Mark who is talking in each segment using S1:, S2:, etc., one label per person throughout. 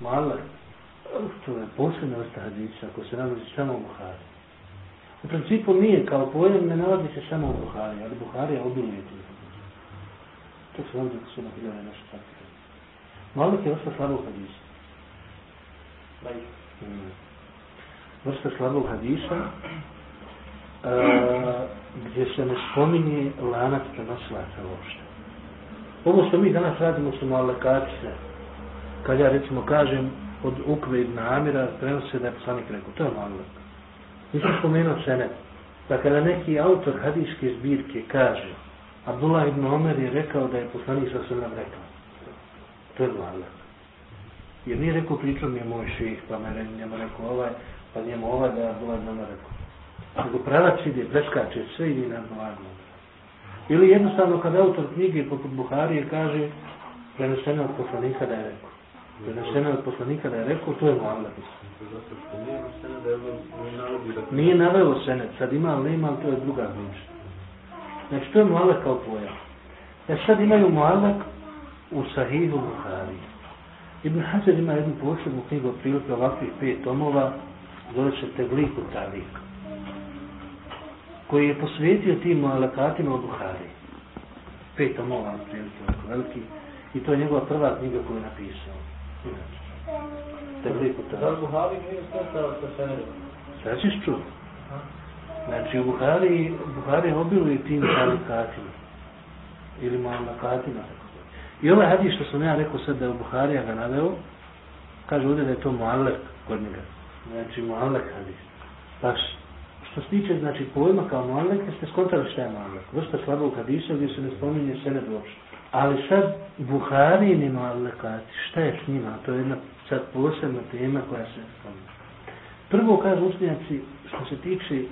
S1: Muallak, to je posebna vrsta hadisa ako se nalazi samo u Buhari. U principu nije, kao pojam ne nalazi se samo u Buhari, ali Buhari je obiluje tu. To se ovdje su na hiljade naše tako. Malik je vrsta slabog hadisa. Mm. Vrsta slabog hadisa, a, gdje se ne spominje lanac prenosilaca uopšte. Ovo što mi danas radimo su malekati se. Kad ja recimo kažem od Ukve ibn Amira prenose da je poslanik rekao, to je malek. Nisam spomenuo senet. Da kada neki autor hadijske zbirke kaže Abdullah ibn Omer je rekao da je poslanik sa sve rekao. To je malek. Jer nije rekao pričao mi je moj ših, pa me njemu rekao ovaj, pa njemu ovaj da je Abdullah ibn Omer rekao. Nego pravac ide, preskače, sve ide na Abdullah. Ili jednostavno kad autor knjige poput Buharije kaže preneseno od poslanika da je rekao. Preneseno od poslanika da je rekao, to je mu'allak. Nije naveo senet, sad ima ali nema, to je druga priča. Znači to je mu'allak kao pojam. E sad imaju mu'allak u sahihu Buharije. Ibn Hajar ima jednu posebnu knjigu otprilike ovakvih pet tomova, zove se Tegliku Talik koji je posvetio tim alakatima u Buhari. Pet tomova, prilike, veliki. I to je njegova prva knjiga koju je napisao. Tebliku ta.
S2: Da li Buhari nije stao sa senedom?
S1: Sad ćeš čuti. Znači Buhari, Buhari obiluje tim alakatima. Ili malakatima. I ovaj hadis što sam ja rekao sad da je Buharija ga naveo, kaže ovdje da je to muallek kod njega. Znači muallek hadis. Baš što se tiče, znači, pojma kao muallek, ste skontali šta je muallek. Vrsta slabog hadisa gdje se ne spominje sened uopšte. Ali sad, Buharini muallekati, šta je s njima? To je jedna sad posebna tema koja se spominje. Prvo, kažu učenjaci, što se tiče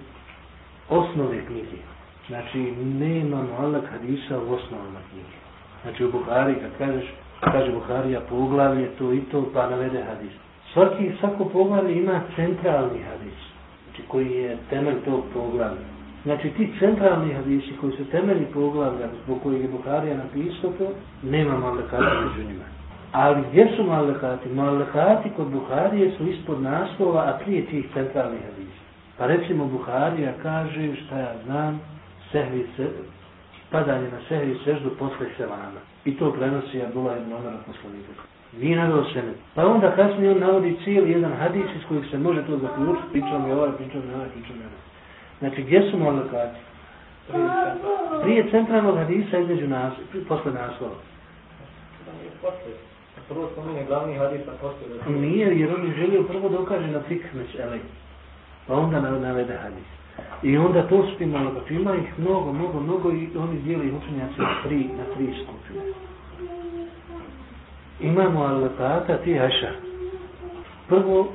S1: osnove knjige. Znači, nema muallek hadisa u osnovama knjige. Znači, u Buhari, kad kažeš, kaže Buharija poglavlje, to i to, pa navede hadis. Svaki, svako poglavlje ima centralni hadis koji je temelj tog poglavlja. Znači ti centralni hadisi koji su temelji poglavlja zbog kojeg je Buharija napisao to, nema malekati među njima. Ali gdje su malekati? Malekati kod Buharije su ispod naslova, a prije tih centralnih hadisa. Pa recimo Buharija kaže, šta ja znam, sehvi se, padanje na sehvi seždu posle selama. I to prenosi Abdullah ibn Omer poslanika. Nije naveo sene. Pa onda kasnije on navodi cijeli jedan hadis iz kojeg se može to zaključiti. Pričao mi ovaj, pričao mi ovaj, pričao mi ovaj. Znači, gdje su malakati? Prije centralnog hadisa između nas, posle naslova.
S2: Prvo spominje glavni hadis, a posle...
S1: Nije, jer on je želio prvo da ukaže na fikh mesele. Pa onda navede hadis. I onda to malakati. Ima ih mnogo, mnogo, mnogo i oni dijeli učenjaci na tri, na tri skupine imamo al-Lefata ti Aša. Prvo,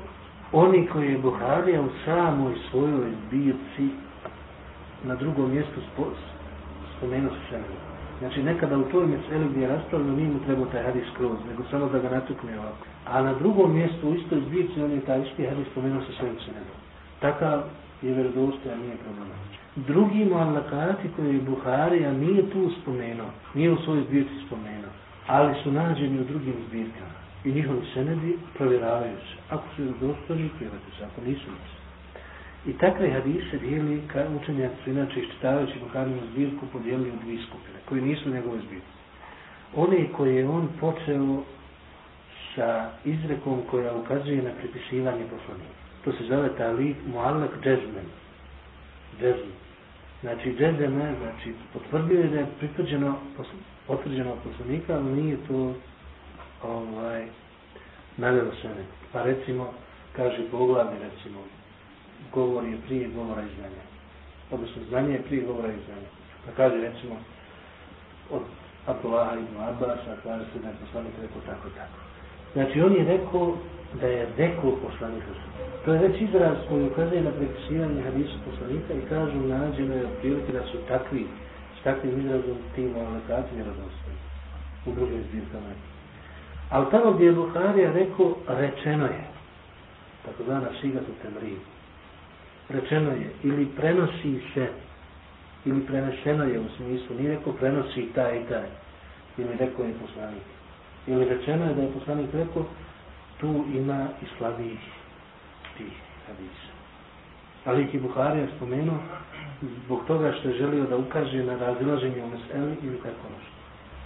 S1: oni koji je Buharija u samoj svojoj zbirci na drugom mjestu spomenuo se sebe. Znači nekada u toj meseli gdje je raspravljeno nije mu trebao taj hadis nego samo da ga natukne ovako. A na drugom mjestu u istoj zbirci on je taj isti hadis spomenuo se svojim. Takav je verodostojan, nije problem. Drugi muallakati koji je Buharija nije tu spomenuo, nije u svojoj zbirci spomenuo ali su nađeni u drugim zbirkama i njihovi senedi provjeravaju se. Ako su dostojni, prihvati se, ako nisu nisu. I takve hadise dijeli učenjaci su inače iščitavajući Buharinu zbirku podijelili u dvije skupine, koji nisu njegove zbirke. One koje je on počeo sa izrekom koja ukazuje na pripisivanje poslanika. To se zove talik muallak džezmen. Džezmen. Znači džezmen, znači potvrdio je da je potvrđeno od poslanika, ali nije to ovaj, navjelo se ne. Pa recimo, kaže poglavni, recimo, govor je prije govora i znanja. Odnosno, znanje je prije govora i znanja. Pa kaže, recimo, od Abdullaha ibn Abbasa, kaže se da je poslanik rekao tako, tako. Znači, on je rekao da je rekao poslanika. To je već izraz koji ukazuje na prepisivanje hadisu poslanika i kažu nađeno je otprilike da su takvi s takvim izrazom tim alekacijom vjerodostojni u drugim zbirkama. Ali tamo gdje je Buharija rekao, rečeno je, tako zvana šigatu temrin, rečeno je, ili prenosi se, ili preneseno je u smislu, nije rekao prenosi taj i taj, ili rekao je poslanik. Ili rečeno je da je poslanik rekao, tu ima i slabijih tih hadisa. Ali i Buhari je spomenuo zbog toga što je želio da ukaže na razilaženje u meseli ili tako nešto.